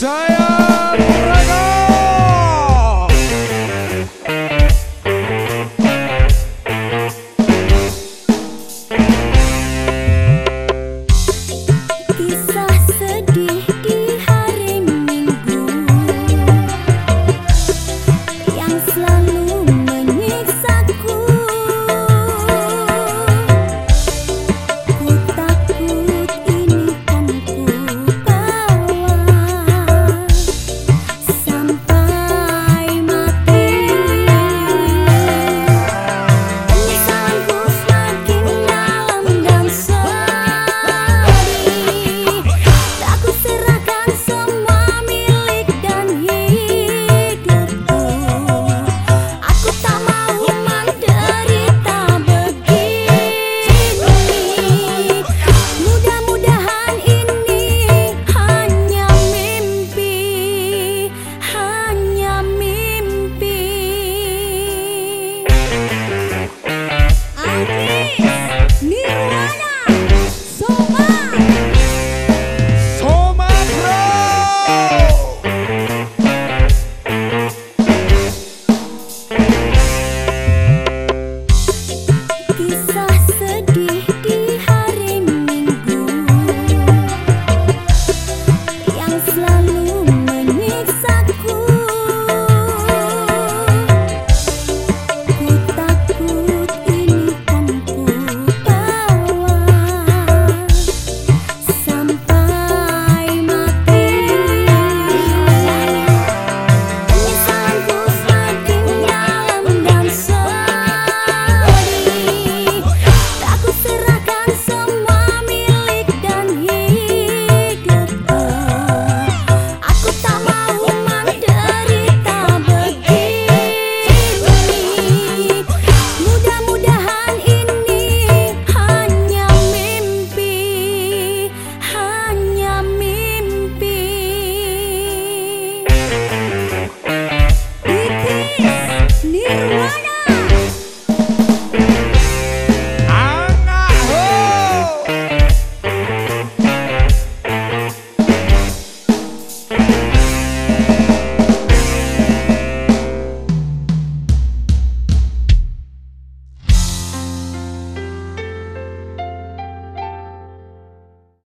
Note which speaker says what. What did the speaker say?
Speaker 1: Messiah.
Speaker 2: selalu